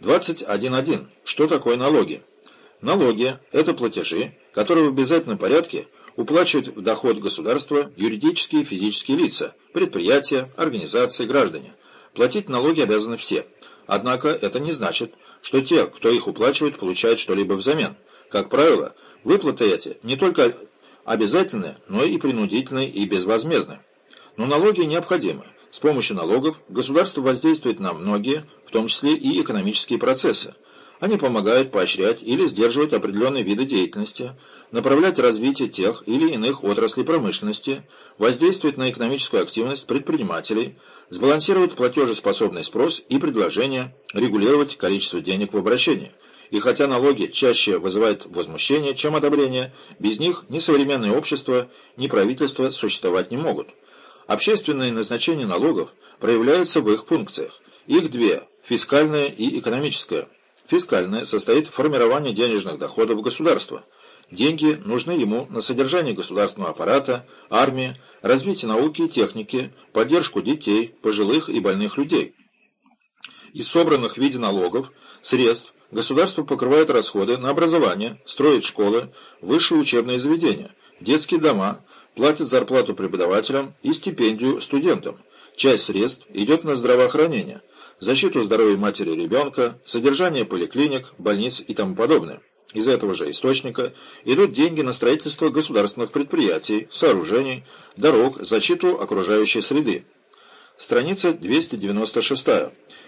21.1. Что такое налоги? Налоги – это платежи, которые в обязательном порядке уплачивают в доход государства юридические и физические лица, предприятия, организации, граждане. Платить налоги обязаны все. Однако это не значит, что те, кто их уплачивает, получают что-либо взамен. Как правило, выплаты эти не только обязательны, но и принудительны и безвозмездны. Но налоги необходимы. С помощью налогов государство воздействует на многие, в том числе и экономические процессы. Они помогают поощрять или сдерживать определенные виды деятельности, направлять развитие тех или иных отраслей промышленности, воздействовать на экономическую активность предпринимателей, сбалансировать платежеспособный спрос и предложение, регулировать количество денег в обращении. И хотя налоги чаще вызывают возмущение, чем одобрение, без них ни современное общество, ни правительство существовать не могут. Общественное назначение налогов проявляется в их функциях. Их две – фискальная и экономическая. Фискальная состоит в формировании денежных доходов государства. Деньги нужны ему на содержание государственного аппарата, армии, развитие науки и техники, поддержку детей, пожилых и больных людей. Из собранных в виде налогов средств государство покрывает расходы на образование, строит школы, высшие учебные заведения, детские дома, платит зарплату преподавателям и стипендию студентам. Часть средств идет на здравоохранение, защиту здоровья матери и ребенка, содержание поликлиник, больниц и тому подобное. Из этого же источника идут деньги на строительство государственных предприятий, сооружений, дорог, защиту окружающей среды. Страница 296.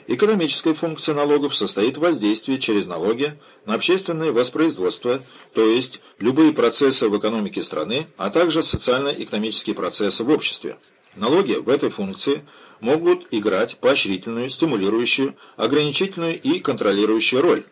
Экономическая функция налогов состоит в воздействии через налоги на общественное воспроизводство, то есть любые процессы в экономике страны, а также социально-экономические процессы в обществе. Налоги в этой функции могут играть поощрительную, стимулирующую, ограничительную и контролирующую роль.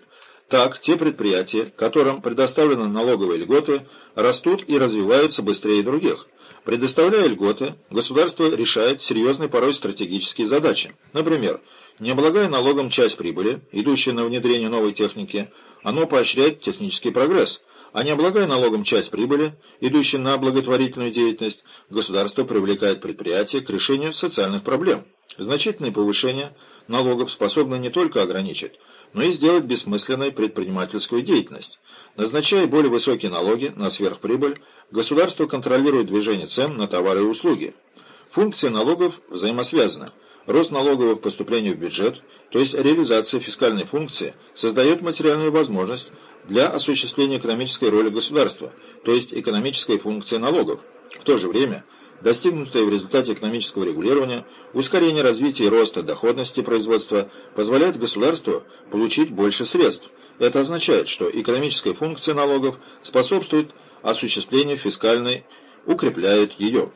Так, те предприятия, которым предоставлены налоговые льготы, растут и развиваются быстрее других. Предоставляя льготы, государство решает серьезные порой стратегические задачи. Например, не облагая налогом часть прибыли, идущей на внедрение новой техники, оно поощряет технический прогресс, а не облагая налогом часть прибыли, идущей на благотворительную деятельность, государство привлекает предприятия к решению социальных проблем. Значительное повышение налогов способно не только ограничить, но и сделать бессмысленной предпринимательскую деятельность. Назначая более высокие налоги на сверхприбыль, государство контролирует движение цен на товары и услуги. Функции налогов взаимосвязаны – Рост налоговых поступлений в бюджет, то есть реализация фискальной функции, создает материальную возможность для осуществления экономической роли государства, то есть экономической функции налогов. В то же время, достигнутое в результате экономического регулирования, ускорение развития и роста доходности производства позволяет государству получить больше средств. Это означает, что экономическая функция налогов способствует осуществлению фискальной, укрепляет ее.